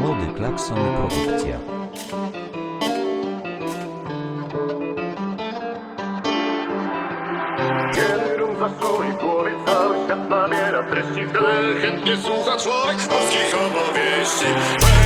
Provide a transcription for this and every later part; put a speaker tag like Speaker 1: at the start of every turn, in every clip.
Speaker 1: Młody Klakson Produkcja.
Speaker 2: Kiedy rum zasłoni w głowie, cały świat nabiera treści, w które chętnie słucha człowiek z polskich opowieści.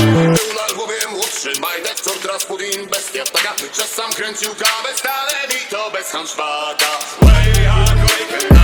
Speaker 2: Donald bowiem młodszy Majdek, co Rasputin, bestia taka. Czas sam kręcił kawę stale, i to bez hanszpaka Way hard, way